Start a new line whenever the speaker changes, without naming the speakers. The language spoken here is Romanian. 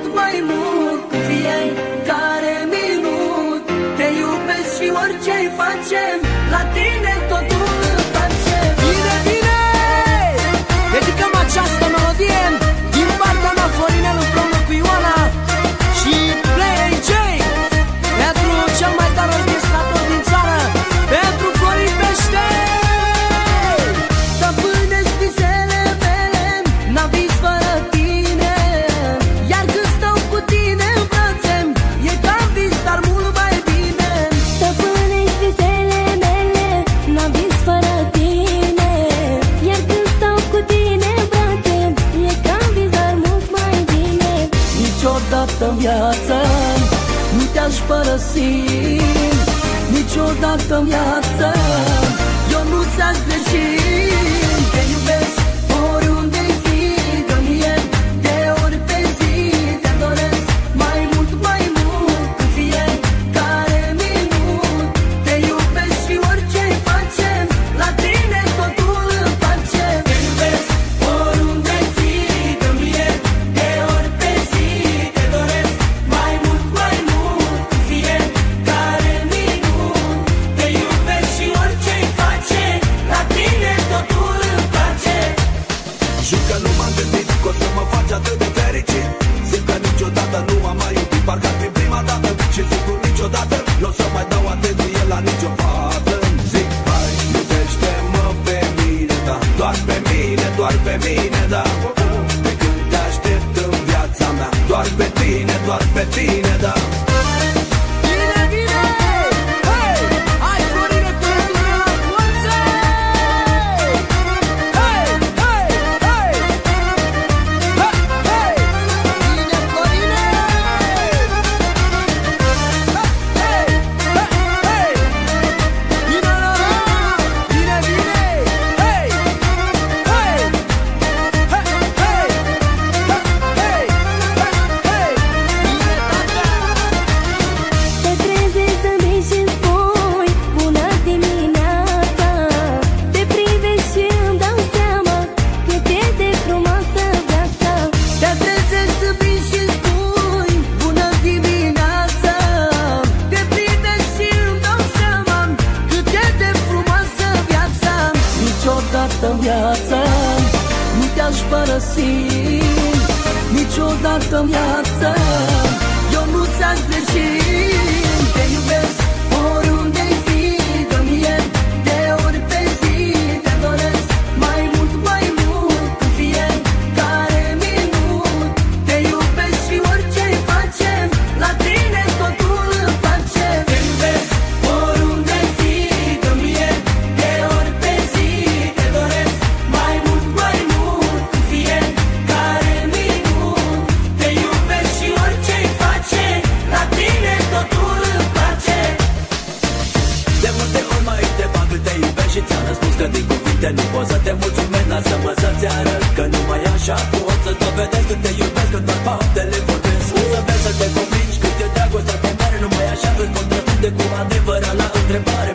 mult mai
mult
Fiecare minut. Te iubesc și orice facem La tine
toată viața Nu te-aș părăsi niciodată viața Eu nu ți-aș greși. nicio fată Zic, hai, iubește-mă pe mine, da Doar pe mine, doar pe mine, da. De când te aștept în viața mea Doar pe tine, doar pe tine, da.
părăsit Niciodată în viață Eu nu
ți-am greșit Nu pot să te mulțumesc, lasă-mă să-ți arăt Că numai așa. Pot să dovedesc Când te iubesc, când doar faptele vorbesc. Nu să vezi să te convingi cât de dragoste te mare Numai așa îți pot răspunde cu adevărat la întrebare.